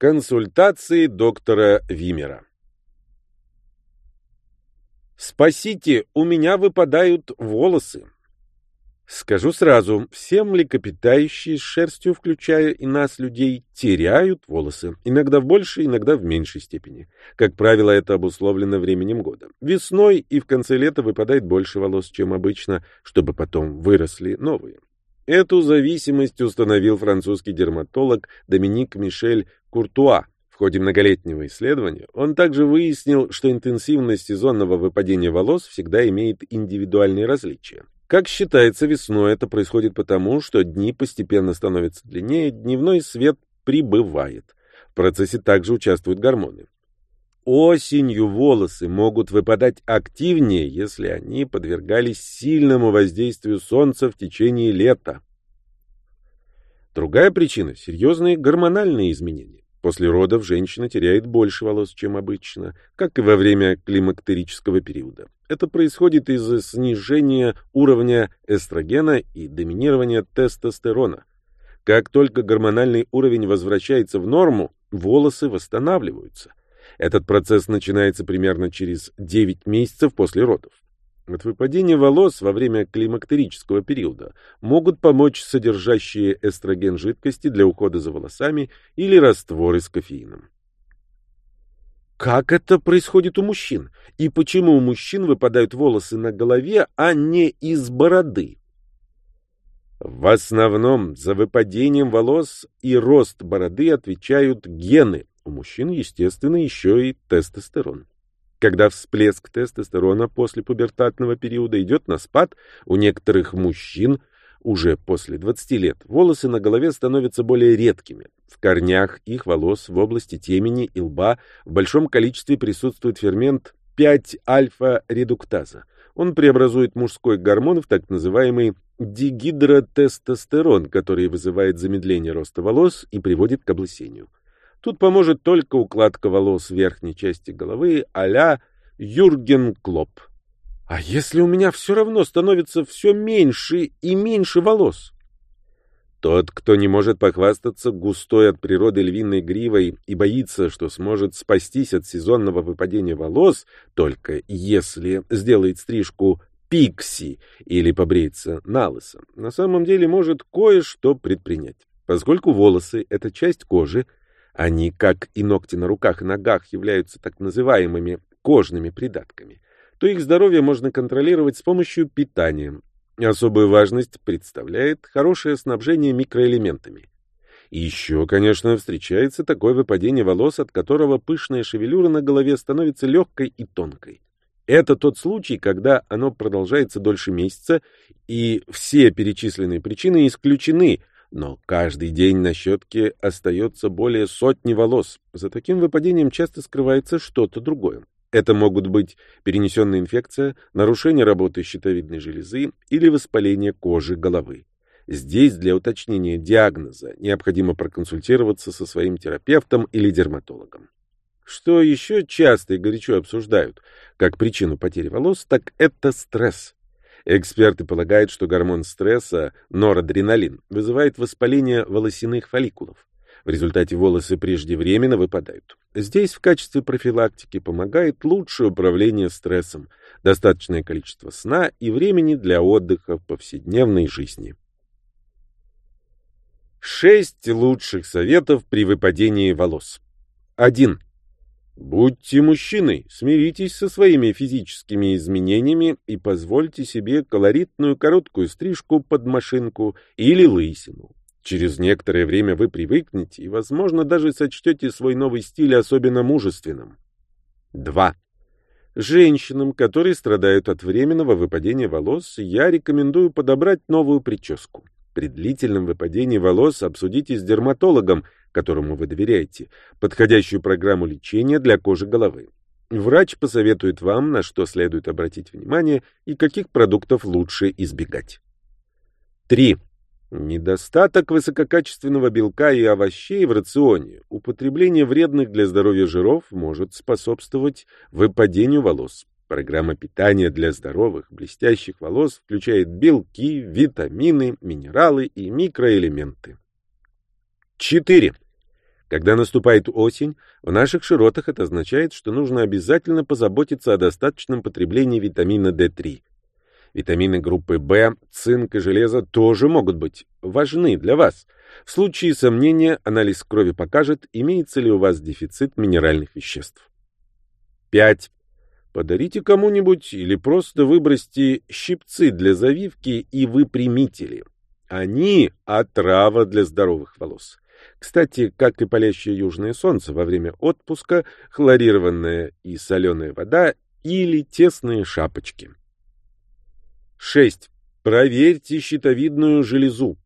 Консультации доктора Вимера. Спасите, у меня выпадают волосы. Скажу сразу, все млекопитающие с шерстью, включая и нас, людей, теряют волосы. Иногда в большей, иногда в меньшей степени. Как правило, это обусловлено временем года. Весной и в конце лета выпадает больше волос, чем обычно, чтобы потом выросли новые. Эту зависимость установил французский дерматолог Доминик Мишель Куртуа. В ходе многолетнего исследования он также выяснил, что интенсивность сезонного выпадения волос всегда имеет индивидуальные различия. Как считается, весной это происходит потому, что дни постепенно становятся длиннее, дневной свет прибывает. В процессе также участвуют гормоны. Осенью волосы могут выпадать активнее, если они подвергались сильному воздействию солнца в течение лета. Другая причина – серьезные гормональные изменения. После родов женщина теряет больше волос, чем обычно, как и во время климактерического периода. Это происходит из-за снижения уровня эстрогена и доминирования тестостерона. Как только гормональный уровень возвращается в норму, волосы восстанавливаются. Этот процесс начинается примерно через 9 месяцев после родов. От выпадения волос во время климактерического периода могут помочь содержащие эстроген жидкости для ухода за волосами или растворы с кофеином. Как это происходит у мужчин? И почему у мужчин выпадают волосы на голове, а не из бороды? В основном за выпадением волос и рост бороды отвечают гены. У мужчин, естественно, еще и тестостерон. Когда всплеск тестостерона после пубертатного периода идет на спад, у некоторых мужчин уже после 20 лет волосы на голове становятся более редкими. В корнях их волос в области темени и лба в большом количестве присутствует фермент 5-альфа-редуктаза. Он преобразует мужской гормон в так называемый дигидротестостерон, который вызывает замедление роста волос и приводит к облысению. Тут поможет только укладка волос верхней части головы а-ля Юрген Клоп. А если у меня все равно становится все меньше и меньше волос? Тот, кто не может похвастаться густой от природы львиной гривой и боится, что сможет спастись от сезонного выпадения волос, только если сделает стрижку пикси или побреется на на самом деле может кое-что предпринять. Поскольку волосы — это часть кожи, они, как и ногти на руках и ногах, являются так называемыми кожными придатками, то их здоровье можно контролировать с помощью питания. Особую важность представляет хорошее снабжение микроэлементами. И еще, конечно, встречается такое выпадение волос, от которого пышная шевелюра на голове становится легкой и тонкой. Это тот случай, когда оно продолжается дольше месяца, и все перечисленные причины исключены, но каждый день на щетке остается более сотни волос. За таким выпадением часто скрывается что-то другое. Это могут быть перенесенная инфекция, нарушение работы щитовидной железы или воспаление кожи головы. Здесь для уточнения диагноза необходимо проконсультироваться со своим терапевтом или дерматологом. Что еще часто и горячо обсуждают как причину потери волос, так это стресс. Эксперты полагают, что гормон стресса, норадреналин, вызывает воспаление волосяных фолликулов. В результате волосы преждевременно выпадают. Здесь в качестве профилактики помогает лучшее управление стрессом, достаточное количество сна и времени для отдыха в повседневной жизни. Шесть лучших советов при выпадении волос. 1. Будьте мужчиной, смиритесь со своими физическими изменениями и позвольте себе колоритную короткую стрижку под машинку или лысину. Через некоторое время вы привыкнете и, возможно, даже сочтете свой новый стиль особенно мужественным. 2. Женщинам, которые страдают от временного выпадения волос, я рекомендую подобрать новую прическу. При длительном выпадении волос обсудите с дерматологом, которому вы доверяете, подходящую программу лечения для кожи головы. Врач посоветует вам, на что следует обратить внимание и каких продуктов лучше избегать. 3. Недостаток высококачественного белка и овощей в рационе, употребление вредных для здоровья жиров может способствовать выпадению волос. Программа питания для здоровых, блестящих волос включает белки, витамины, минералы и микроэлементы. 4. Когда наступает осень, в наших широтах это означает, что нужно обязательно позаботиться о достаточном потреблении витамина D3. Витамины группы В, цинк и железо тоже могут быть важны для вас. В случае сомнения анализ крови покажет, имеется ли у вас дефицит минеральных веществ. 5. Подарите кому-нибудь или просто выбросьте щипцы для завивки и выпрямители. Они – отрава для здоровых волос. Кстати, как и палящее южное солнце во время отпуска, хлорированная и соленая вода или тесные шапочки. 6. Проверьте щитовидную железу.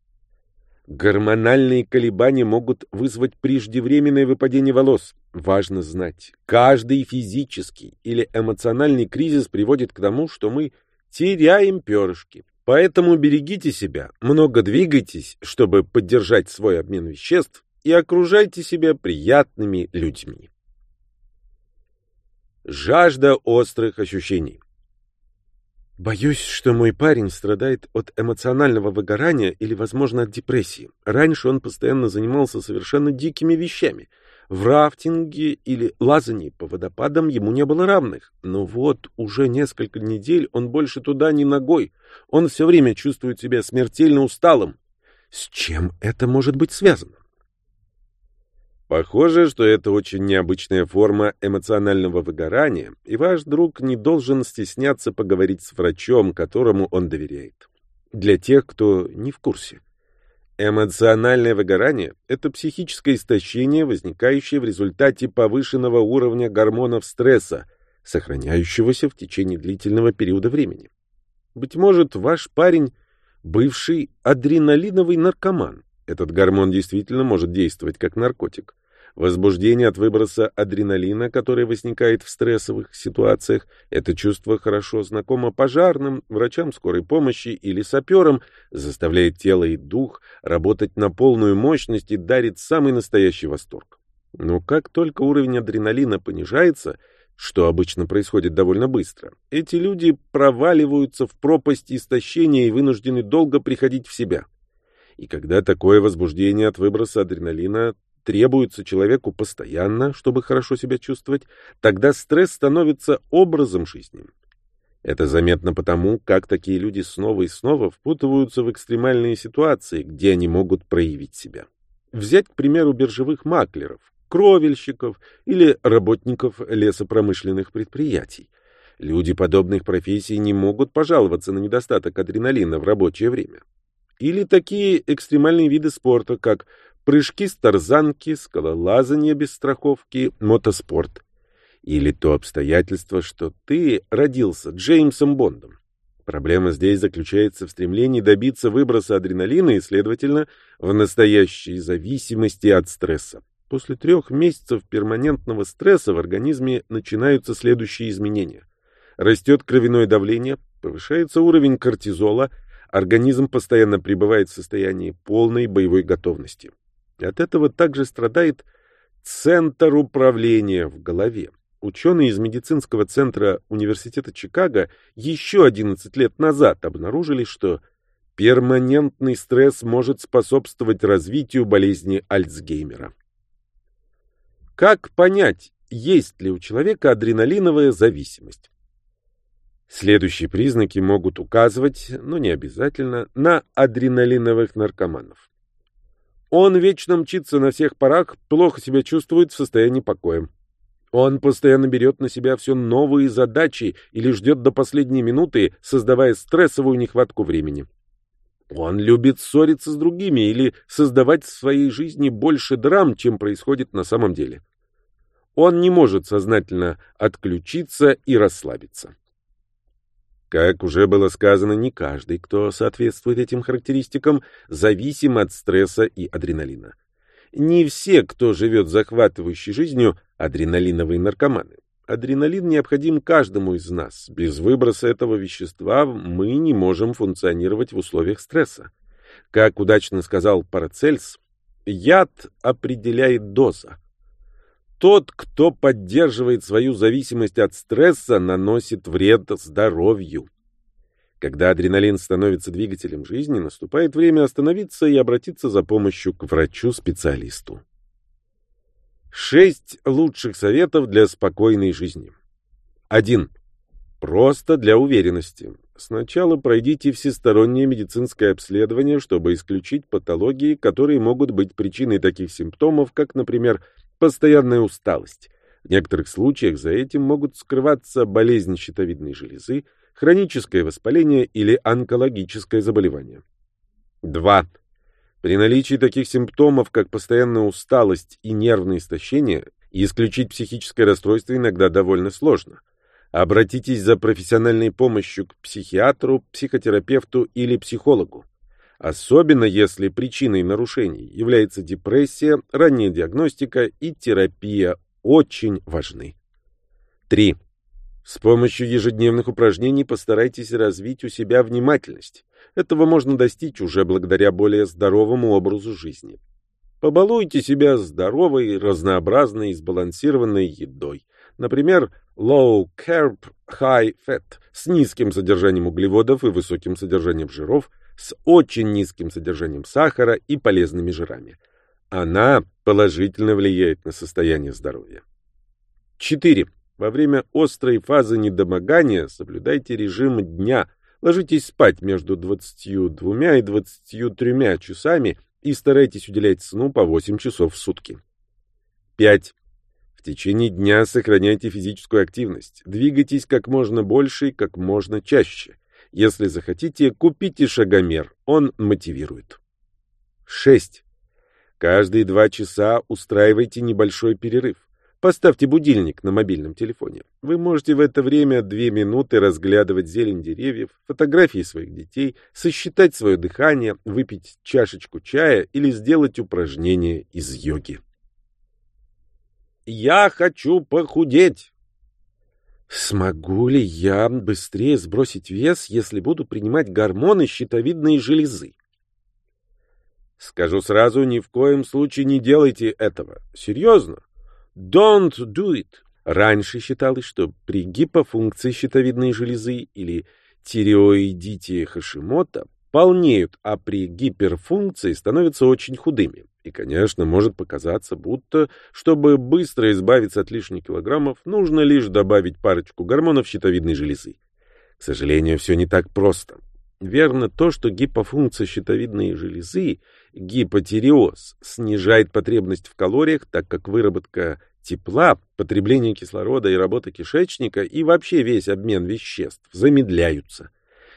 Гормональные колебания могут вызвать преждевременное выпадение волос. Важно знать, каждый физический или эмоциональный кризис приводит к тому, что мы теряем перышки. Поэтому берегите себя, много двигайтесь, чтобы поддержать свой обмен веществ, и окружайте себя приятными людьми. Жажда острых ощущений. Боюсь, что мой парень страдает от эмоционального выгорания или, возможно, от депрессии. Раньше он постоянно занимался совершенно дикими вещами — в рафтинге или лазании по водопадам ему не было равных. Но вот уже несколько недель он больше туда ни ногой. Он все время чувствует себя смертельно усталым. С чем это может быть связано? Похоже, что это очень необычная форма эмоционального выгорания, и ваш друг не должен стесняться поговорить с врачом, которому он доверяет. Для тех, кто не в курсе. Эмоциональное выгорание – это психическое истощение, возникающее в результате повышенного уровня гормонов стресса, сохраняющегося в течение длительного периода времени. Быть может, ваш парень – бывший адреналиновый наркоман. Этот гормон действительно может действовать как наркотик. Возбуждение от выброса адреналина, которое возникает в стрессовых ситуациях, это чувство хорошо знакомо пожарным, врачам скорой помощи или саперам, заставляет тело и дух работать на полную мощность и дарит самый настоящий восторг. Но как только уровень адреналина понижается, что обычно происходит довольно быстро, эти люди проваливаются в пропасть истощения и вынуждены долго приходить в себя. И когда такое возбуждение от выброса адреналина требуется человеку постоянно, чтобы хорошо себя чувствовать, тогда стресс становится образом жизни. Это заметно потому, как такие люди снова и снова впутываются в экстремальные ситуации, где они могут проявить себя. Взять, к примеру, биржевых маклеров, кровельщиков или работников лесопромышленных предприятий. Люди подобных профессий не могут пожаловаться на недостаток адреналина в рабочее время. Или такие экстремальные виды спорта, как прыжки с тарзанки, скалолазание без страховки, мотоспорт. Или то обстоятельство, что ты родился Джеймсом Бондом. Проблема здесь заключается в стремлении добиться выброса адреналина и, следовательно, в настоящей зависимости от стресса. После трех месяцев перманентного стресса в организме начинаются следующие изменения. Растет кровяное давление, повышается уровень кортизола, организм постоянно пребывает в состоянии полной боевой готовности. От этого также страдает центр управления в голове. Ученые из медицинского центра Университета Чикаго еще 11 лет назад обнаружили, что перманентный стресс может способствовать развитию болезни Альцгеймера. Как понять, есть ли у человека адреналиновая зависимость? Следующие признаки могут указывать, но не обязательно, на адреналиновых наркоманов. Он вечно мчится на всех парах, плохо себя чувствует в состоянии покоя. Он постоянно берет на себя все новые задачи или ждет до последней минуты, создавая стрессовую нехватку времени. Он любит ссориться с другими или создавать в своей жизни больше драм, чем происходит на самом деле. Он не может сознательно отключиться и расслабиться. Как уже было сказано, не каждый, кто соответствует этим характеристикам, зависим от стресса и адреналина. Не все, кто живет захватывающей жизнью, адреналиновые наркоманы. Адреналин необходим каждому из нас. Без выброса этого вещества мы не можем функционировать в условиях стресса. Как удачно сказал Парацельс, яд определяет доза. Тот, кто поддерживает свою зависимость от стресса, наносит вред здоровью. Когда адреналин становится двигателем жизни, наступает время остановиться и обратиться за помощью к врачу-специалисту. Шесть лучших советов для спокойной жизни. 1. Просто для уверенности. Сначала пройдите всестороннее медицинское обследование, чтобы исключить патологии, которые могут быть причиной таких симптомов, как, например, постоянная усталость. В некоторых случаях за этим могут скрываться болезнь щитовидной железы, хроническое воспаление или онкологическое заболевание. 2. При наличии таких симптомов, как постоянная усталость и нервное истощение, исключить психическое расстройство иногда довольно сложно. Обратитесь за профессиональной помощью к психиатру, психотерапевту или психологу. Особенно если причиной нарушений является депрессия, ранняя диагностика и терапия очень важны. 3. С помощью ежедневных упражнений постарайтесь развить у себя внимательность. Этого можно достичь уже благодаря более здоровому образу жизни. Побалуйте себя здоровой, разнообразной и сбалансированной едой. Например, low carb, high fat с низким содержанием углеводов и высоким содержанием жиров, с очень низким содержанием сахара и полезными жирами. Она положительно влияет на состояние здоровья. 4. Во время острой фазы недомогания соблюдайте режим дня, Ложитесь спать между 22 и 23 часами и старайтесь уделять сну по 8 часов в сутки. 5. В течение дня сохраняйте физическую активность. Двигайтесь как можно больше и как можно чаще. Если захотите, купите шагомер. Он мотивирует. 6. Каждые два часа устраивайте небольшой перерыв. Поставьте будильник на мобильном телефоне. Вы можете в это время две минуты разглядывать зелень деревьев, фотографии своих детей, сосчитать свое дыхание, выпить чашечку чая или сделать упражнение из йоги. Я хочу похудеть. Смогу ли я быстрее сбросить вес, если буду принимать гормоны щитовидной железы? Скажу сразу, ни в коем случае не делайте этого. Серьезно. Don't do it. Раньше считалось, что при гипофункции щитовидной железы или тиреоидите Хашимота полнеют, а при гиперфункции становятся очень худыми. И, конечно, может показаться, будто, чтобы быстро избавиться от лишних килограммов, нужно лишь добавить парочку гормонов щитовидной железы. К сожалению, все не так просто. Верно то, что гипофункция щитовидной железы, гипотиреоз, снижает потребность в калориях, так как выработка тепла, потребление кислорода и работа кишечника и вообще весь обмен веществ замедляются.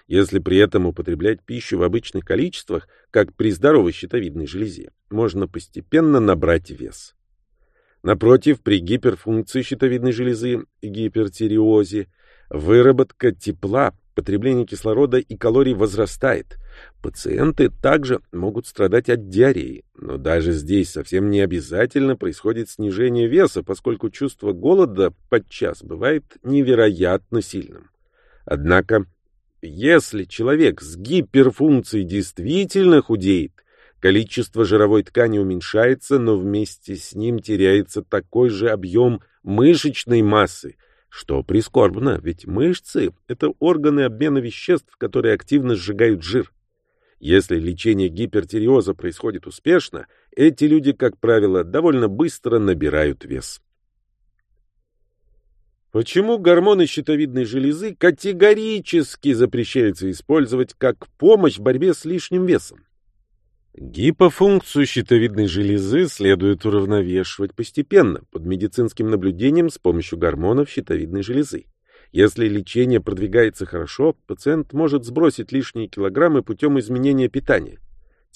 Если при этом употреблять пищу в обычных количествах, как при здоровой щитовидной железе, можно постепенно набрать вес. Напротив, при гиперфункции щитовидной железы гипертиреозе выработка тепла потребление кислорода и калорий возрастает. Пациенты также могут страдать от диареи, но даже здесь совсем не обязательно происходит снижение веса, поскольку чувство голода подчас бывает невероятно сильным. Однако, если человек с гиперфункцией действительно худеет, количество жировой ткани уменьшается, но вместе с ним теряется такой же объем мышечной массы – что прискорбно, ведь мышцы — это органы обмена веществ, которые активно сжигают жир. Если лечение гипертиреоза происходит успешно, эти люди, как правило, довольно быстро набирают вес. Почему гормоны щитовидной железы категорически запрещается использовать как помощь в борьбе с лишним весом? Гипофункцию щитовидной железы следует уравновешивать постепенно, под медицинским наблюдением с помощью гормонов щитовидной железы. Если лечение продвигается хорошо, пациент может сбросить лишние килограммы путем изменения питания.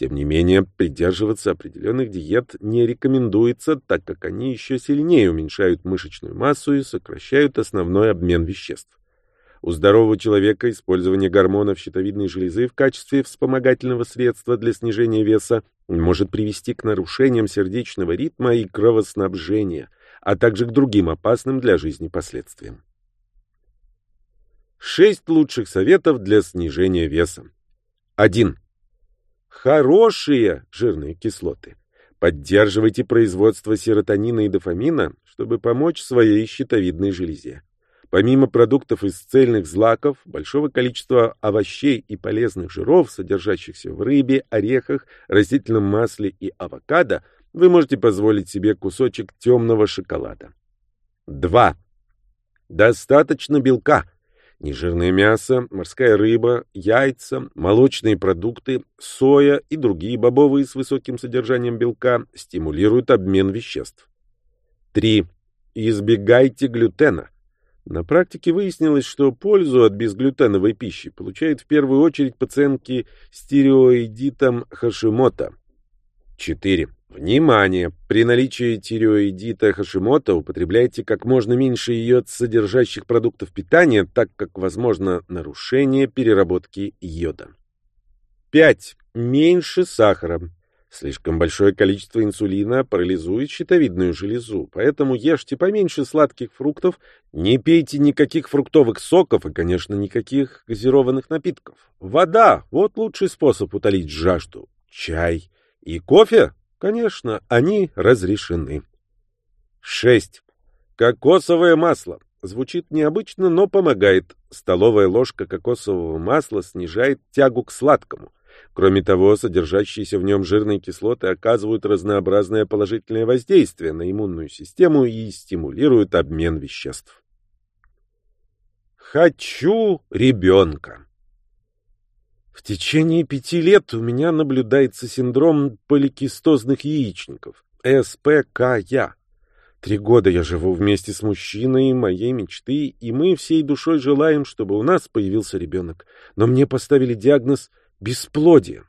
Тем не менее, придерживаться определенных диет не рекомендуется, так как они еще сильнее уменьшают мышечную массу и сокращают основной обмен веществ. У здорового человека использование гормонов щитовидной железы в качестве вспомогательного средства для снижения веса может привести к нарушениям сердечного ритма и кровоснабжения, а также к другим опасным для жизни последствиям. Шесть лучших советов для снижения веса. 1. Хорошие жирные кислоты. Поддерживайте производство серотонина и дофамина, чтобы помочь своей щитовидной железе. Помимо продуктов из цельных злаков, большого количества овощей и полезных жиров, содержащихся в рыбе, орехах, растительном масле и авокадо, вы можете позволить себе кусочек темного шоколада. 2. Достаточно белка. Нежирное мясо, морская рыба, яйца, молочные продукты, соя и другие бобовые с высоким содержанием белка стимулируют обмен веществ. 3. Избегайте глютена. На практике выяснилось, что пользу от безглютеновой пищи получают в первую очередь пациентки с тиреоидитом Хашимота. 4. Внимание! При наличии тиреоидита Хашимота употребляйте как можно меньше йод содержащих продуктов питания, так как возможно нарушение переработки йода. 5. Меньше сахара. Слишком большое количество инсулина парализует щитовидную железу, поэтому ешьте поменьше сладких фруктов, не пейте никаких фруктовых соков и, конечно, никаких газированных напитков. Вода – вот лучший способ утолить жажду. Чай и кофе Конечно, они разрешены. 6. Кокосовое масло. Звучит необычно, но помогает. Столовая ложка кокосового масла снижает тягу к сладкому. Кроме того, содержащиеся в нем жирные кислоты оказывают разнообразное положительное воздействие на иммунную систему и стимулируют обмен веществ. Хочу ребенка. В течение пяти лет у меня наблюдается синдром поликистозных яичников, СПКЯ. Три года я живу вместе с мужчиной моей мечты, и мы всей душой желаем, чтобы у нас появился ребенок. Но мне поставили диагноз бесплодие.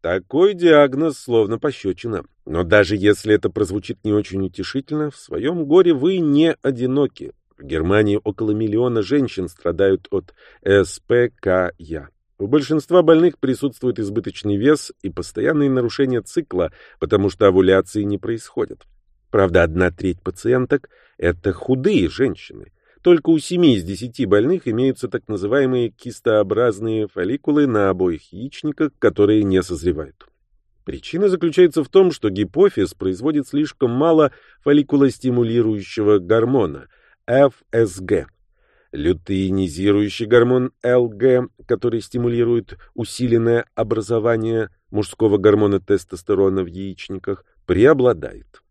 Такой диагноз словно пощечина. Но даже если это прозвучит не очень утешительно, в своем горе вы не одиноки. В Германии около миллиона женщин страдают от СПКЯ. У большинства больных присутствует избыточный вес и постоянные нарушения цикла, потому что овуляции не происходят. Правда, одна треть пациенток – это худые женщины. Только у 7 из 10 больных имеются так называемые кистообразные фолликулы на обоих яичниках, которые не созревают. Причина заключается в том, что гипофиз производит слишком мало фолликулостимулирующего гормона – ФСГ. Лютеинизирующий гормон ЛГ, который стимулирует усиленное образование мужского гормона тестостерона в яичниках, преобладает.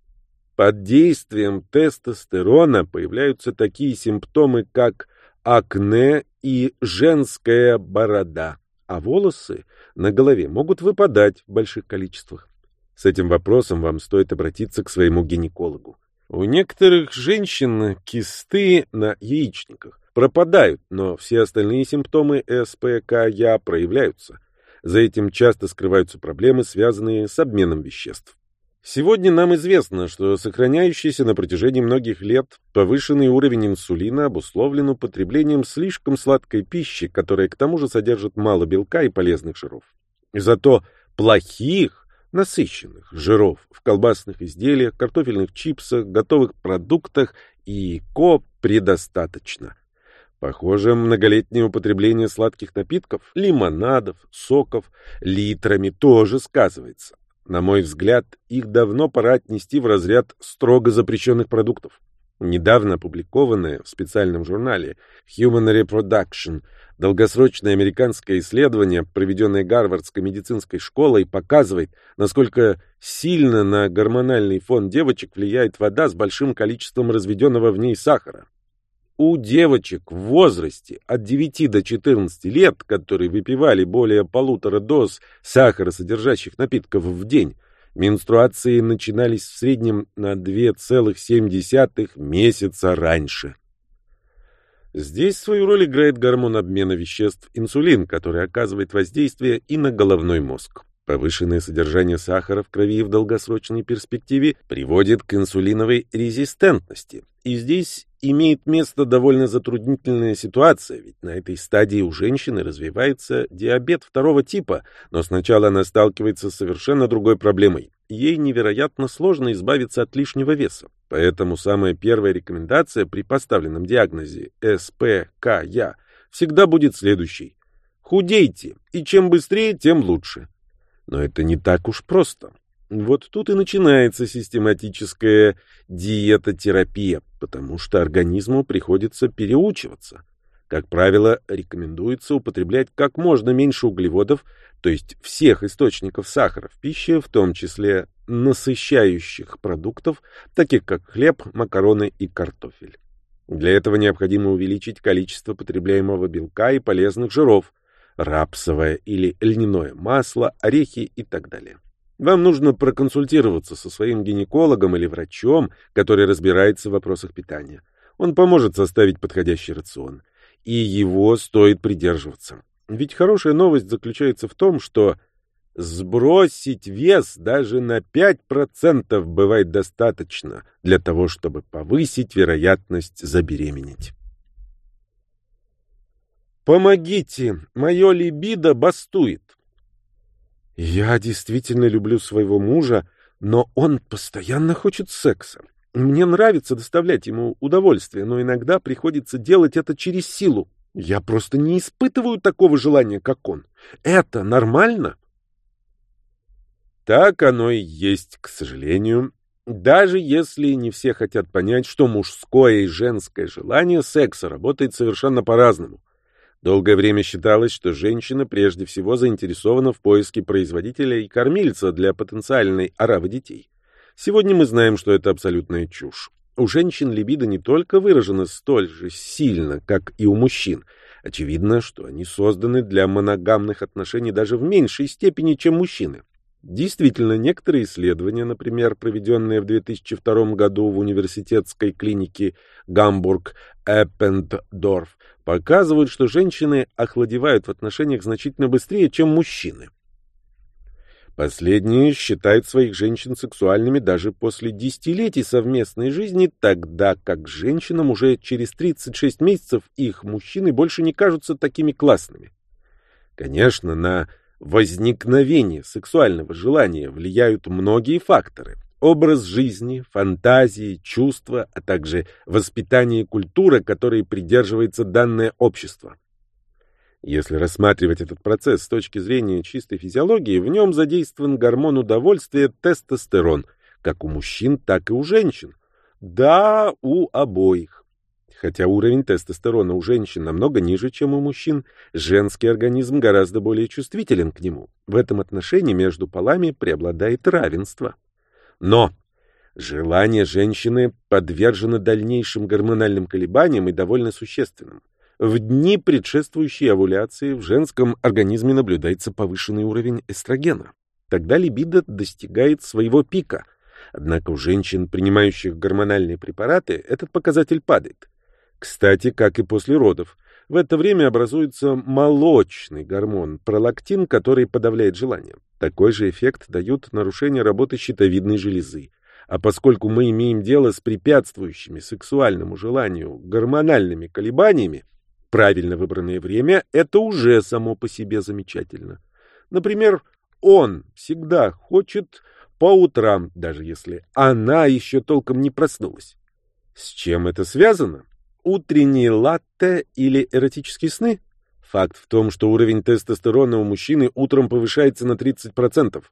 Под действием тестостерона появляются такие симптомы, как акне и женская борода, а волосы на голове могут выпадать в больших количествах. С этим вопросом вам стоит обратиться к своему гинекологу. У некоторых женщин кисты на яичниках пропадают, но все остальные симптомы СПКЯ проявляются. За этим часто скрываются проблемы, связанные с обменом веществ. Сегодня нам известно, что сохраняющийся на протяжении многих лет повышенный уровень инсулина обусловлен употреблением слишком сладкой пищи, которая к тому же содержит мало белка и полезных жиров. Зато плохих насыщенных жиров в колбасных изделиях, картофельных чипсах, готовых продуктах и ко предостаточно. Похоже, многолетнее употребление сладких напитков, лимонадов, соков литрами тоже сказывается. На мой взгляд, их давно пора отнести в разряд строго запрещенных продуктов. Недавно опубликованное в специальном журнале Human Reproduction долгосрочное американское исследование, проведенное Гарвардской медицинской школой, показывает, насколько сильно на гормональный фон девочек влияет вода с большим количеством разведенного в ней сахара. У девочек в возрасте от 9 до 14 лет, которые выпивали более полутора доз сахаросодержащих напитков в день, менструации начинались в среднем на 2,7 месяца раньше. Здесь свою роль играет гормон обмена веществ инсулин, который оказывает воздействие и на головной мозг. Повышенное содержание сахара в крови в долгосрочной перспективе приводит к инсулиновой резистентности. И здесь имеет место довольно затруднительная ситуация, ведь на этой стадии у женщины развивается диабет второго типа, но сначала она сталкивается с совершенно другой проблемой. Ей невероятно сложно избавиться от лишнего веса. Поэтому самая первая рекомендация при поставленном диагнозе СПКЯ всегда будет следующей. Худейте, и чем быстрее, тем лучше. Но это не так уж просто. Вот тут и начинается систематическая диетотерапия, потому что организму приходится переучиваться. Как правило, рекомендуется употреблять как можно меньше углеводов, то есть всех источников сахара в пище, в том числе насыщающих продуктов, таких как хлеб, макароны и картофель. Для этого необходимо увеличить количество потребляемого белка и полезных жиров, рапсовое или льняное масло, орехи и так далее. Вам нужно проконсультироваться со своим гинекологом или врачом, который разбирается в вопросах питания. Он поможет составить подходящий рацион. И его стоит придерживаться. Ведь хорошая новость заключается в том, что сбросить вес даже на 5% бывает достаточно для того, чтобы повысить вероятность забеременеть. Помогите, мое либидо бастует. Я действительно люблю своего мужа, но он постоянно хочет секса. Мне нравится доставлять ему удовольствие, но иногда приходится делать это через силу. Я просто не испытываю такого желания, как он. Это нормально? Так оно и есть, к сожалению. Даже если не все хотят понять, что мужское и женское желание секса работает совершенно по-разному. Долгое время считалось, что женщина прежде всего заинтересована в поиске производителя и кормильца для потенциальной оравы детей. Сегодня мы знаем, что это абсолютная чушь. У женщин либидо не только выражено столь же сильно, как и у мужчин. Очевидно, что они созданы для моногамных отношений даже в меньшей степени, чем мужчины. Действительно, некоторые исследования, например, проведенные в 2002 году в университетской клинике Гамбург-Эппендорф, показывают, что женщины охладевают в отношениях значительно быстрее, чем мужчины. Последние считают своих женщин сексуальными даже после десятилетий совместной жизни, тогда как женщинам уже через 36 месяцев их мужчины больше не кажутся такими классными. Конечно, на возникновение сексуального желания влияют многие факторы. Образ жизни, фантазии, чувства, а также воспитание и культура, которой придерживается данное общество. Если рассматривать этот процесс с точки зрения чистой физиологии, в нем задействован гормон удовольствия тестостерон, как у мужчин, так и у женщин. Да, у обоих. Хотя уровень тестостерона у женщин намного ниже, чем у мужчин, женский организм гораздо более чувствителен к нему. В этом отношении между полами преобладает равенство. Но желание женщины подвержено дальнейшим гормональным колебаниям и довольно существенным. В дни, предшествующие овуляции, в женском организме наблюдается повышенный уровень эстрогена. Тогда либидо достигает своего пика. Однако у женщин, принимающих гормональные препараты, этот показатель падает. Кстати, как и после родов. В это время образуется молочный гормон пролактин, который подавляет желание. Такой же эффект дают нарушения работы щитовидной железы. А поскольку мы имеем дело с препятствующими сексуальному желанию гормональными колебаниями, Правильно выбранное время — это уже само по себе замечательно. Например, он всегда хочет по утрам, даже если она еще толком не проснулась. С чем это связано? Утренние латте или эротические сны? Факт в том, что уровень тестостерона у мужчины утром повышается на 30%.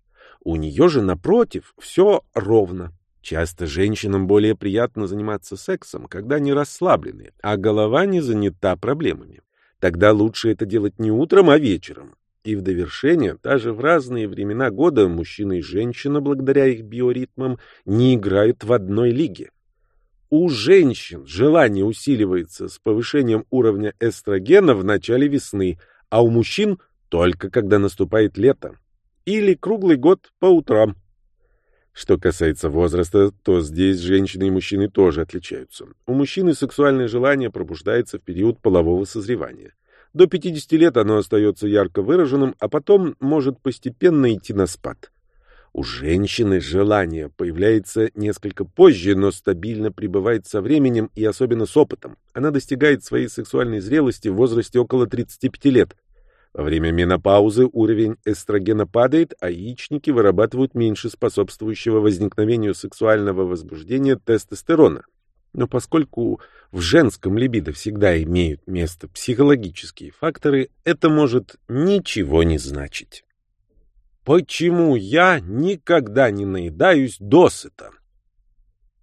У нее же, напротив, все ровно. Часто женщинам более приятно заниматься сексом, когда они расслаблены, а голова не занята проблемами. Тогда лучше это делать не утром, а вечером. И в довершение, даже в разные времена года мужчина и женщина, благодаря их биоритмам, не играют в одной лиге. У женщин желание усиливается с повышением уровня эстрогена в начале весны, а у мужчин только когда наступает лето. Или круглый год по утрам. Что касается возраста, то здесь женщины и мужчины тоже отличаются. У мужчины сексуальное желание пробуждается в период полового созревания. До 50 лет оно остается ярко выраженным, а потом может постепенно идти на спад. У женщины желание появляется несколько позже, но стабильно пребывает со временем и особенно с опытом. Она достигает своей сексуальной зрелости в возрасте около 35 лет. Во время менопаузы уровень эстрогена падает, а яичники вырабатывают меньше способствующего возникновению сексуального возбуждения тестостерона. Но поскольку в женском либидо всегда имеют место психологические факторы, это может ничего не значить. Почему я никогда не наедаюсь досыта?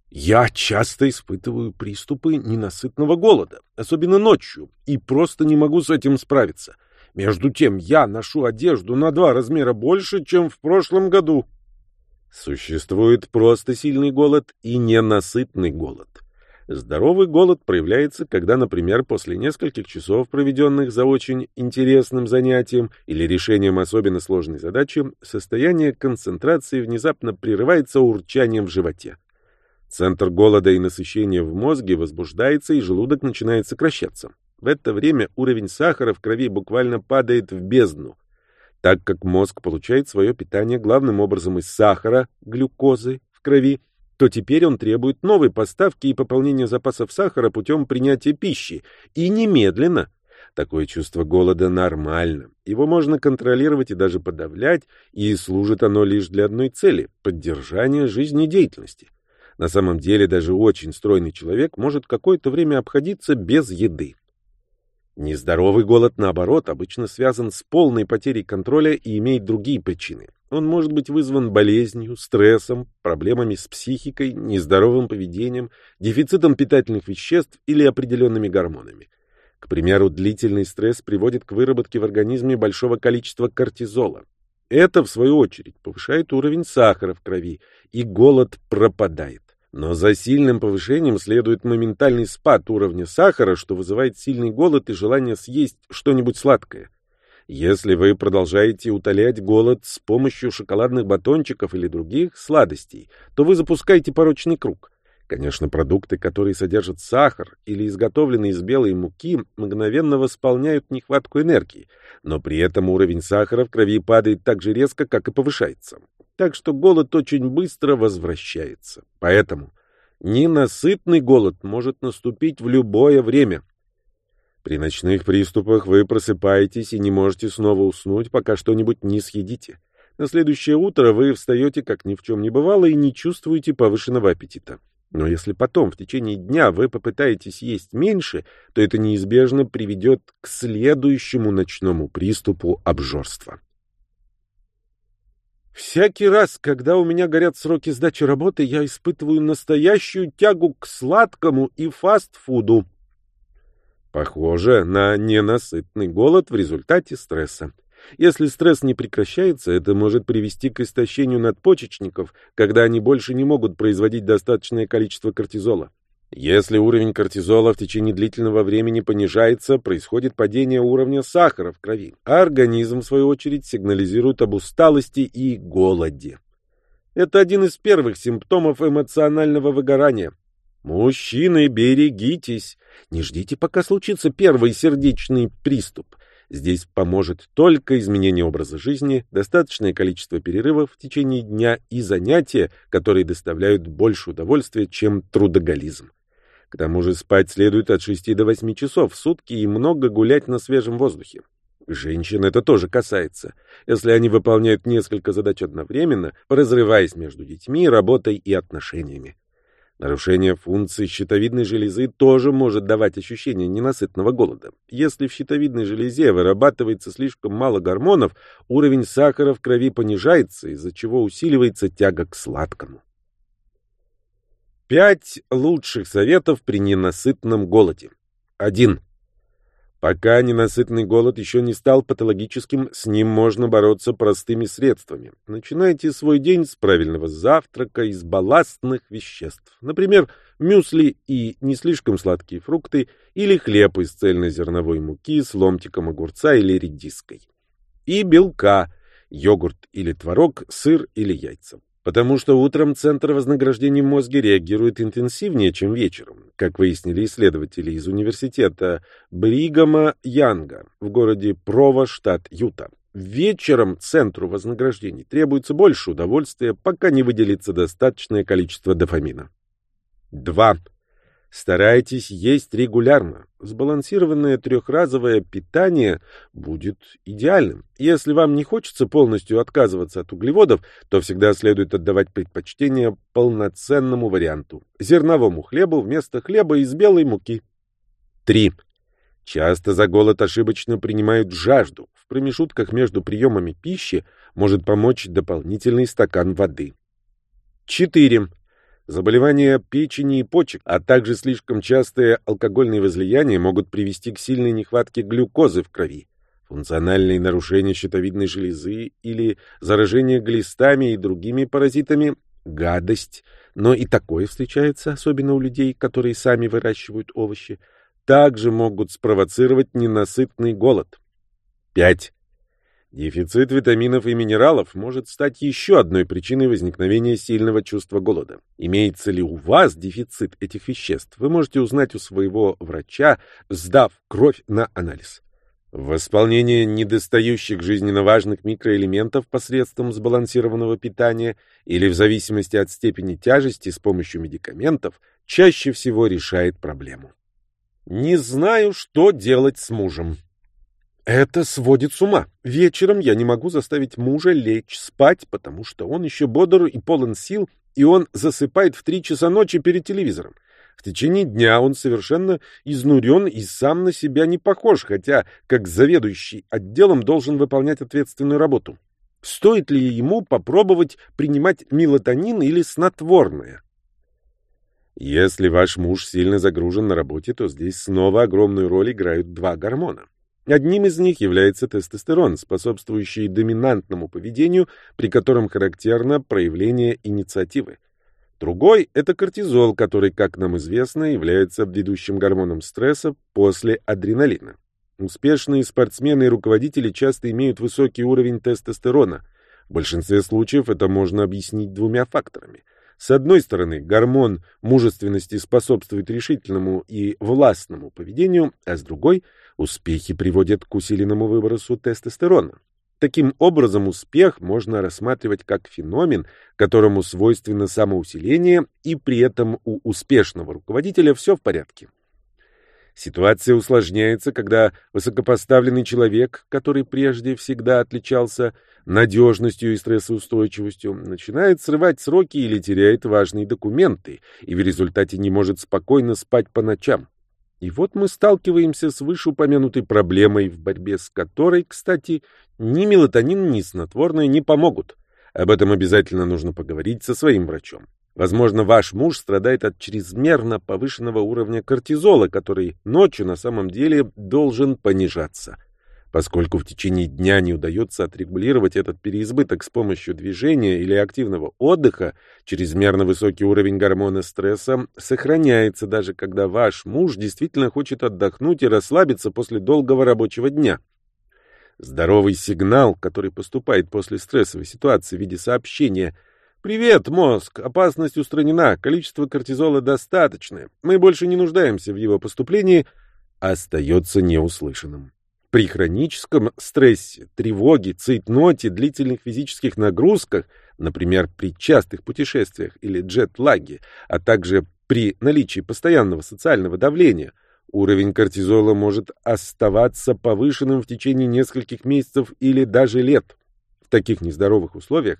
Я часто испытываю приступы ненасытного голода, особенно ночью, и просто не могу с этим справиться. Между тем, я ношу одежду на два размера больше, чем в прошлом году. Существует просто сильный голод и ненасытный голод. Здоровый голод проявляется, когда, например, после нескольких часов, проведенных за очень интересным занятием или решением особенно сложной задачи, состояние концентрации внезапно прерывается урчанием в животе. Центр голода и насыщения в мозге возбуждается, и желудок начинает сокращаться. В это время уровень сахара в крови буквально падает в бездну. Так как мозг получает свое питание главным образом из сахара, глюкозы в крови, то теперь он требует новой поставки и пополнения запасов сахара путем принятия пищи, и немедленно. Такое чувство голода нормально. Его можно контролировать и даже подавлять, и служит оно лишь для одной цели — поддержания жизнедеятельности. На самом деле даже очень стройный человек может какое-то время обходиться без еды. Нездоровый голод, наоборот, обычно связан с полной потерей контроля и имеет другие причины. Он может быть вызван болезнью, стрессом, проблемами с психикой, нездоровым поведением, дефицитом питательных веществ или определенными гормонами. К примеру, длительный стресс приводит к выработке в организме большого количества кортизола. Это, в свою очередь, повышает уровень сахара в крови, и голод пропадает. Но за сильным повышением следует моментальный спад уровня сахара, что вызывает сильный голод и желание съесть что-нибудь сладкое. Если вы продолжаете утолять голод с помощью шоколадных батончиков или других сладостей, то вы запускаете порочный круг. Конечно, продукты, которые содержат сахар или изготовлены из белой муки, мгновенно восполняют нехватку энергии, но при этом уровень сахара в крови падает так же резко, как и повышается. Так что голод очень быстро возвращается. Поэтому ненасытный голод может наступить в любое время, при ночных приступах вы просыпаетесь и не можете снова уснуть, пока что-нибудь не съедите. На следующее утро вы встаете, как ни в чем не бывало, и не чувствуете повышенного аппетита. Но если потом, в течение дня, вы попытаетесь есть меньше, то это неизбежно приведет к следующему ночному приступу обжорства. Всякий раз, когда у меня горят сроки сдачи работы, я испытываю настоящую тягу к сладкому и фастфуду. Похоже на ненасытный голод в результате стресса. Если стресс не прекращается, это может привести к истощению надпочечников, когда они больше не могут производить достаточное количество кортизола. Если уровень кортизола в течение длительного времени понижается, происходит падение уровня сахара в крови, а организм, в свою очередь, сигнализирует об усталости и голоде. Это один из первых симптомов эмоционального выгорания. Мужчины, берегитесь. Не ждите, пока случится первый сердечный приступ. Здесь поможет только изменение образа жизни, достаточное количество перерывов в течение дня и занятия, которые доставляют больше удовольствия, чем трудоголизм. К тому же спать следует от 6 до 8 часов в сутки и много гулять на свежем воздухе. Женщин это тоже касается. Если они выполняют несколько задач одновременно, разрываясь между детьми, работой и отношениями. Нарушение функции щитовидной железы тоже может давать ощущение ненасытного голода. Если в щитовидной железе вырабатывается слишком мало гормонов, уровень сахара в крови понижается, из-за чего усиливается тяга к сладкому. Пять лучших советов при ненасытном голоде. 1. Пока ненасытный голод еще не стал патологическим, с ним можно бороться простыми средствами. Начинайте свой день с правильного завтрака из балластных веществ. Например, мюсли и не слишком сладкие фрукты или хлеб из цельнозерновой муки с ломтиком огурца или редиской. И белка, йогурт или творог, сыр или яйца. Потому что утром центр вознаграждения в мозге реагирует интенсивнее, чем вечером, как выяснили исследователи из университета Бригама Янга в городе Прово, штат Юта. Вечером центру вознаграждений требуется больше удовольствия, пока не выделится достаточное количество дофамина. 2. Старайтесь есть регулярно. Сбалансированное трехразовое питание будет идеальным. Если вам не хочется полностью отказываться от углеводов, то всегда следует отдавать предпочтение полноценному варианту – зерновому хлебу вместо хлеба из белой муки. 3. Часто за голод ошибочно принимают жажду. В промежутках между приемами пищи может помочь дополнительный стакан воды. 4. Заболевания печени и почек, а также слишком частые алкогольные возлияния могут привести к сильной нехватке глюкозы в крови. Функциональные нарушения щитовидной железы или заражение глистами и другими паразитами – гадость, но и такое встречается, особенно у людей, которые сами выращивают овощи, также могут спровоцировать ненасытный голод. 5. Дефицит витаминов и минералов может стать еще одной причиной возникновения сильного чувства голода. Имеется ли у вас дефицит этих веществ, вы можете узнать у своего врача, сдав кровь на анализ. Восполнение недостающих жизненно важных микроэлементов посредством сбалансированного питания или в зависимости от степени тяжести с помощью медикаментов чаще всего решает проблему. Не знаю, что делать с мужем. Это сводит с ума. Вечером я не могу заставить мужа лечь спать, потому что он еще бодр и полон сил, и он засыпает в три часа ночи перед телевизором. В течение дня он совершенно изнурен и сам на себя не похож, хотя, как заведующий отделом, должен выполнять ответственную работу. Стоит ли ему попробовать принимать мелатонин или снотворное? Если ваш муж сильно загружен на работе, то здесь снова огромную роль играют два гормона. Одним из них является тестостерон, способствующий доминантному поведению, при котором характерно проявление инициативы. Другой – это кортизол, который, как нам известно, является ведущим гормоном стресса после адреналина. Успешные спортсмены и руководители часто имеют высокий уровень тестостерона. В большинстве случаев это можно объяснить двумя факторами. С одной стороны, гормон мужественности способствует решительному и властному поведению, а с другой – Успехи приводят к усиленному выбросу тестостерона. Таким образом, успех можно рассматривать как феномен, которому свойственно самоусиление, и при этом у успешного руководителя все в порядке. Ситуация усложняется, когда высокопоставленный человек, который прежде всегда отличался надежностью и стрессоустойчивостью, начинает срывать сроки или теряет важные документы, и в результате не может спокойно спать по ночам. И вот мы сталкиваемся с вышеупомянутой проблемой, в борьбе с которой, кстати, ни мелатонин, ни снотворное не помогут. Об этом обязательно нужно поговорить со своим врачом. Возможно, ваш муж страдает от чрезмерно повышенного уровня кортизола, который ночью на самом деле должен понижаться – Поскольку в течение дня не удается отрегулировать этот переизбыток с помощью движения или активного отдыха, чрезмерно высокий уровень гормона стресса сохраняется даже когда ваш муж действительно хочет отдохнуть и расслабиться после долгого рабочего дня. Здоровый сигнал, который поступает после стрессовой ситуации в виде сообщения «Привет, мозг! Опасность устранена, количество кортизола достаточное, мы больше не нуждаемся в его поступлении», остается неуслышанным. При хроническом стрессе, тревоге, цейтноте, длительных физических нагрузках, например, при частых путешествиях или джет-лаге, а также при наличии постоянного социального давления, уровень кортизола может оставаться повышенным в течение нескольких месяцев или даже лет. В таких нездоровых условиях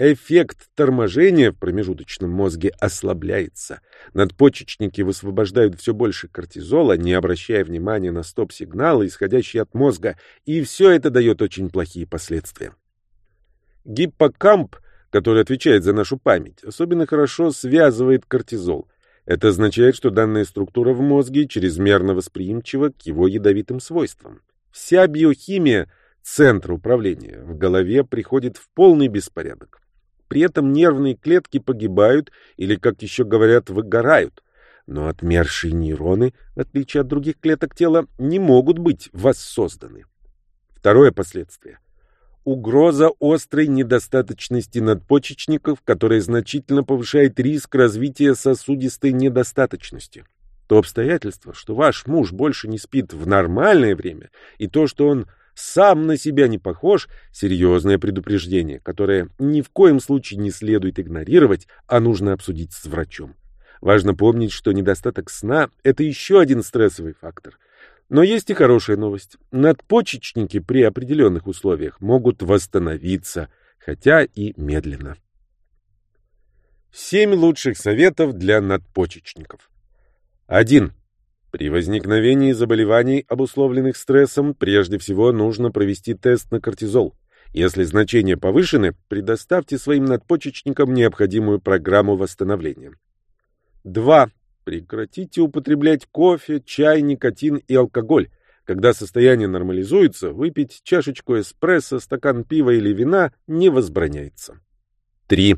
Эффект торможения в промежуточном мозге ослабляется. Надпочечники высвобождают все больше кортизола, не обращая внимания на стоп-сигналы, исходящие от мозга, и все это дает очень плохие последствия. Гиппокамп, который отвечает за нашу память, особенно хорошо связывает кортизол. Это означает, что данная структура в мозге чрезмерно восприимчива к его ядовитым свойствам. Вся биохимия центра управления в голове приходит в полный беспорядок. При этом нервные клетки погибают или, как еще говорят, выгорают. Но отмершие нейроны, в отличие от других клеток тела, не могут быть воссозданы. Второе последствие. Угроза острой недостаточности надпочечников, которая значительно повышает риск развития сосудистой недостаточности. То обстоятельство, что ваш муж больше не спит в нормальное время, и то, что он сам на себя не похож, серьезное предупреждение, которое ни в коем случае не следует игнорировать, а нужно обсудить с врачом. Важно помнить, что недостаток сна – это еще один стрессовый фактор. Но есть и хорошая новость. Надпочечники при определенных условиях могут восстановиться, хотя и медленно. Семь лучших советов для надпочечников. 1. При возникновении заболеваний, обусловленных стрессом, прежде всего нужно провести тест на кортизол. Если значения повышены, предоставьте своим надпочечникам необходимую программу восстановления. 2. Прекратите употреблять кофе, чай, никотин и алкоголь. Когда состояние нормализуется, выпить чашечку эспрессо, стакан пива или вина не возбраняется. 3.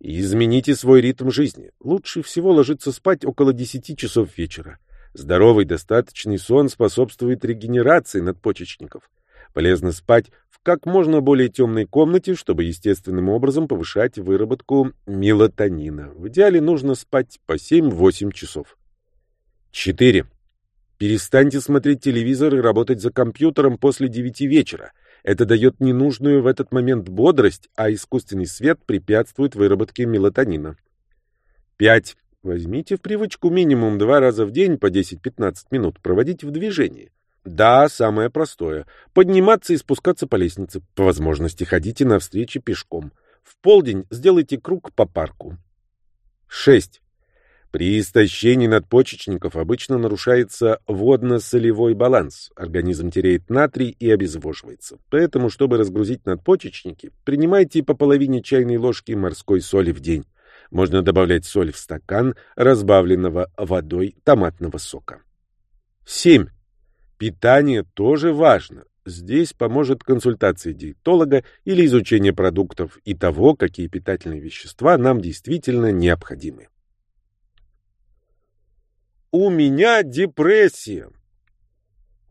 Измените свой ритм жизни. Лучше всего ложиться спать около 10 часов вечера. Здоровый достаточный сон способствует регенерации надпочечников. Полезно спать в как можно более темной комнате, чтобы естественным образом повышать выработку мелатонина. В идеале нужно спать по 7-8 часов. 4. Перестаньте смотреть телевизор и работать за компьютером после 9 вечера. Это дает ненужную в этот момент бодрость, а искусственный свет препятствует выработке мелатонина. 5. Возьмите в привычку минимум два раза в день по 10-15 минут проводить в движении. Да, самое простое. Подниматься и спускаться по лестнице. По возможности ходите на встречи пешком. В полдень сделайте круг по парку. 6. При истощении надпочечников обычно нарушается водно-солевой баланс. Организм теряет натрий и обезвоживается. Поэтому, чтобы разгрузить надпочечники, принимайте по половине чайной ложки морской соли в день. Можно добавлять соль в стакан разбавленного водой томатного сока. 7. Питание тоже важно. Здесь поможет консультация диетолога или изучение продуктов и того, какие питательные вещества нам действительно необходимы. У меня депрессия.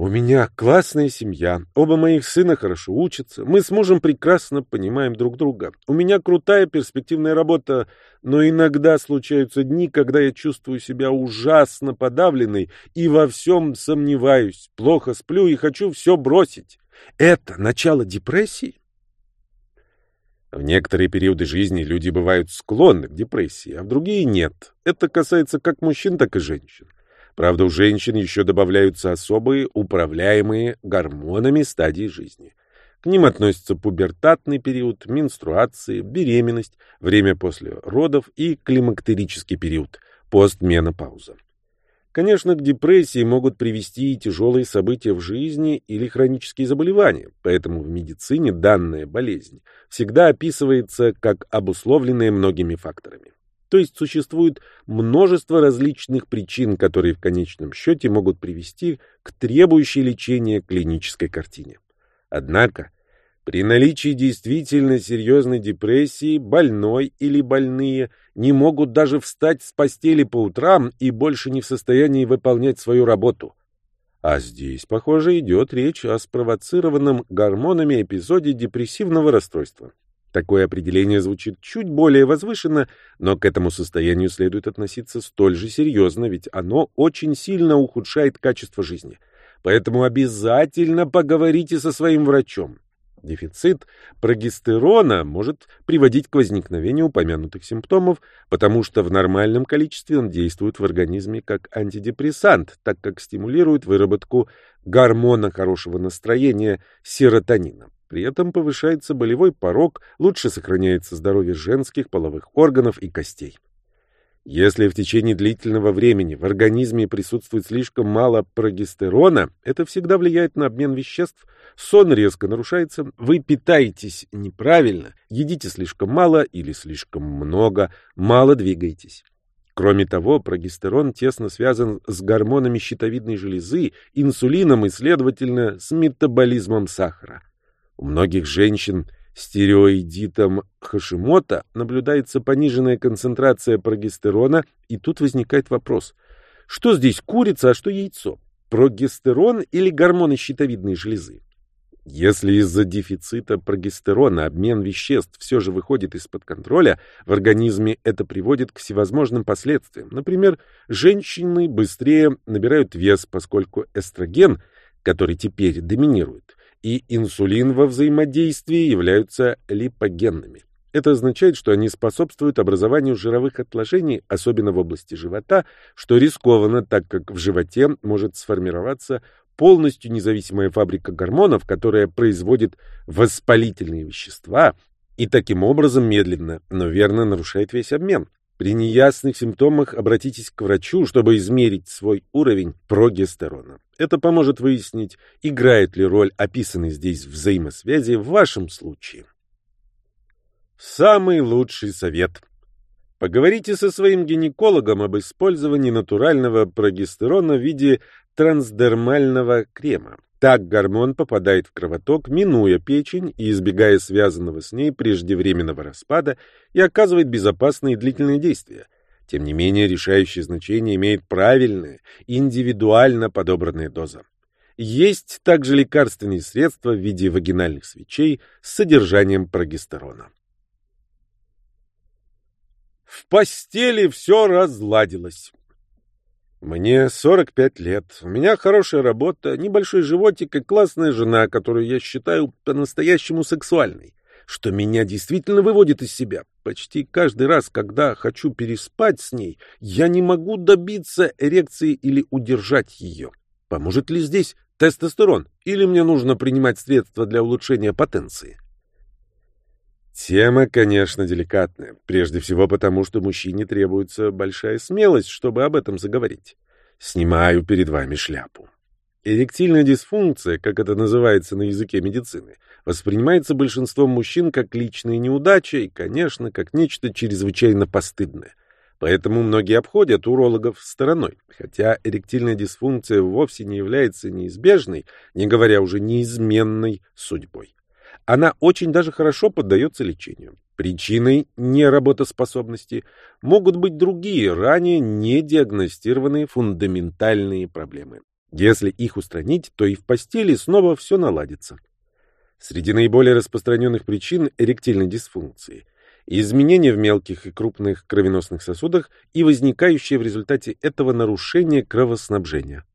У меня классная семья. Оба моих сына хорошо учатся. Мы с мужем прекрасно понимаем друг друга. У меня крутая перспективная работа, но иногда случаются дни, когда я чувствую себя ужасно подавленной и во всем сомневаюсь, плохо сплю и хочу все бросить. Это начало депрессии? В некоторые периоды жизни люди бывают склонны к депрессии, а в другие нет. Это касается как мужчин, так и женщин. Правда, у женщин еще добавляются особые, управляемые гормонами стадии жизни. К ним относятся пубертатный период, менструации, беременность, время после родов и климактерический период, постменопауза. Конечно, к депрессии могут привести и тяжелые события в жизни или хронические заболевания, поэтому в медицине данная болезнь всегда описывается как обусловленная многими факторами. То есть существует множество различных причин, которые в конечном счете могут привести к требующей лечения клинической картине. Однако, при наличии действительно серьезной депрессии больной или больные не могут даже встать с постели по утрам и больше не в состоянии выполнять свою работу. А здесь, похоже, идет речь о спровоцированном гормонами эпизоде депрессивного расстройства. Такое определение звучит чуть более возвышенно, но к этому состоянию следует относиться столь же серьезно, ведь оно очень сильно ухудшает качество жизни. Поэтому обязательно поговорите со своим врачом. Дефицит прогестерона может приводить к возникновению упомянутых симптомов, потому что в нормальном количестве он действует в организме как антидепрессант, так как стимулирует выработку гормона хорошего настроения серотонина. При этом повышается болевой порог, лучше сохраняется здоровье женских половых органов и костей. Если в течение длительного времени в организме присутствует слишком мало прогестерона, это всегда влияет на обмен веществ, сон резко нарушается, вы питаетесь неправильно, едите слишком мало или слишком много, мало двигаетесь. Кроме того, прогестерон тесно связан с гормонами щитовидной железы, инсулином и, следовательно, с метаболизмом сахара. У многих женщин – стереоидитом Хашимота наблюдается пониженная концентрация прогестерона, и тут возникает вопрос, что здесь курица, а что яйцо? Прогестерон или гормоны щитовидной железы? Если из-за дефицита прогестерона обмен веществ все же выходит из-под контроля, в организме это приводит к всевозможным последствиям. Например, женщины быстрее набирают вес, поскольку эстроген, который теперь доминирует, и инсулин во взаимодействии являются липогенными. Это означает, что они способствуют образованию жировых отложений, особенно в области живота, что рискованно, так как в животе может сформироваться полностью независимая фабрика гормонов, которая производит воспалительные вещества и таким образом медленно, но верно нарушает весь обмен. При неясных симптомах обратитесь к врачу, чтобы измерить свой уровень прогестерона. Это поможет выяснить, играет ли роль описанной здесь взаимосвязи в вашем случае. Самый лучший совет. Поговорите со своим гинекологом об использовании натурального прогестерона в виде трансдермального крема. Так гормон попадает в кровоток, минуя печень и избегая связанного с ней преждевременного распада и оказывает безопасные и длительные действия. Тем не менее, решающее значение имеет правильная, индивидуально подобранная доза. Есть также лекарственные средства в виде вагинальных свечей с содержанием прогестерона. В постели все разладилось. Мне 45 лет, у меня хорошая работа, небольшой животик и классная жена, которую я считаю по-настоящему сексуальной, что меня действительно выводит из себя. Почти каждый раз, когда хочу переспать с ней, я не могу добиться эрекции или удержать ее. Поможет ли здесь тестостерон или мне нужно принимать средства для улучшения потенции? Тема, конечно, деликатная. Прежде всего потому, что мужчине требуется большая смелость, чтобы об этом заговорить. Снимаю перед вами шляпу. Эректильная дисфункция, как это называется на языке медицины, воспринимается большинством мужчин как личная неудача и, конечно, как нечто чрезвычайно постыдное. Поэтому многие обходят урологов стороной, хотя эректильная дисфункция вовсе не является неизбежной, не говоря уже неизменной судьбой. Она очень даже хорошо поддается лечению. Причиной неработоспособности могут быть другие, ранее не диагностированные фундаментальные проблемы. Если их устранить, то и в постели снова все наладится. Среди наиболее распространенных причин эректильной дисфункции – изменения в мелких и крупных кровеносных сосудах и возникающее в результате этого нарушение кровоснабжения.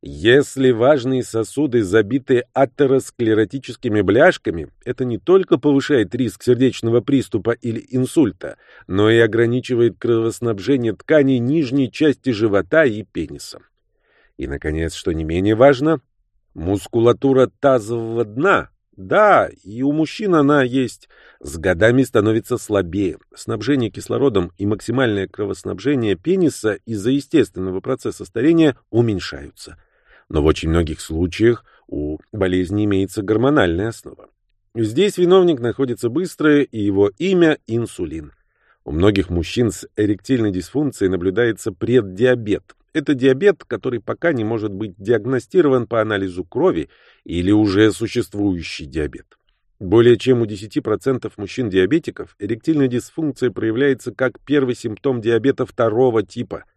Если важные сосуды забиты атеросклеротическими бляшками, это не только повышает риск сердечного приступа или инсульта, но и ограничивает кровоснабжение тканей нижней части живота и пениса. И, наконец, что не менее важно, мускулатура тазового дна. Да, и у мужчин она есть. С годами становится слабее. Снабжение кислородом и максимальное кровоснабжение пениса из-за естественного процесса старения уменьшаются но в очень многих случаях у болезни имеется гормональная основа. Здесь виновник находится быстрое, и его имя – инсулин. У многих мужчин с эректильной дисфункцией наблюдается преддиабет. Это диабет, который пока не может быть диагностирован по анализу крови или уже существующий диабет. Более чем у 10% мужчин-диабетиков эректильная дисфункция проявляется как первый симптом диабета второго типа –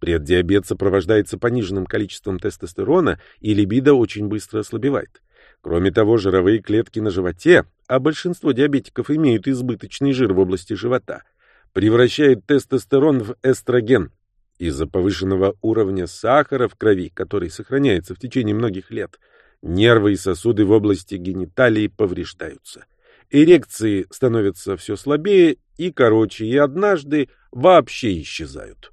Преддиабет сопровождается пониженным количеством тестостерона, и либидо очень быстро ослабевает. Кроме того, жировые клетки на животе, а большинство диабетиков имеют избыточный жир в области живота, превращают тестостерон в эстроген. Из-за повышенного уровня сахара в крови, который сохраняется в течение многих лет, нервы и сосуды в области гениталий повреждаются. Эрекции становятся все слабее и короче, и однажды вообще исчезают.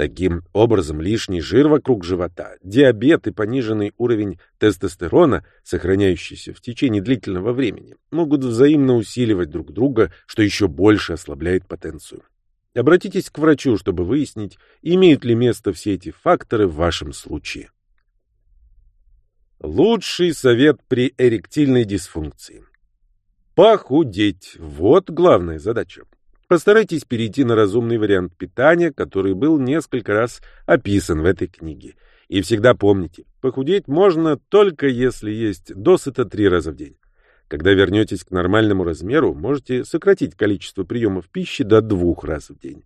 Таким образом, лишний жир вокруг живота, диабет и пониженный уровень тестостерона, сохраняющийся в течение длительного времени, могут взаимно усиливать друг друга, что еще больше ослабляет потенцию. Обратитесь к врачу, чтобы выяснить, имеют ли место все эти факторы в вашем случае. Лучший совет при эректильной дисфункции. Похудеть – вот главная задача. Постарайтесь перейти на разумный вариант питания, который был несколько раз описан в этой книге. И всегда помните, похудеть можно только если есть досыта три раза в день. Когда вернетесь к нормальному размеру, можете сократить количество приемов пищи до двух раз в день.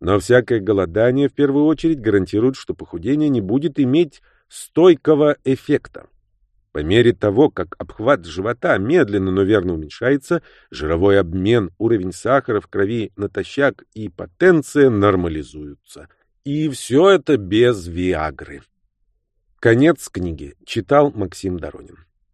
Но всякое голодание в первую очередь гарантирует, что похудение не будет иметь стойкого эффекта. По мере того, как обхват живота медленно, но верно уменьшается, жировой обмен, уровень сахара в крови натощак и потенция нормализуются. И все это без Виагры. Конец книги. Читал Максим Доронин.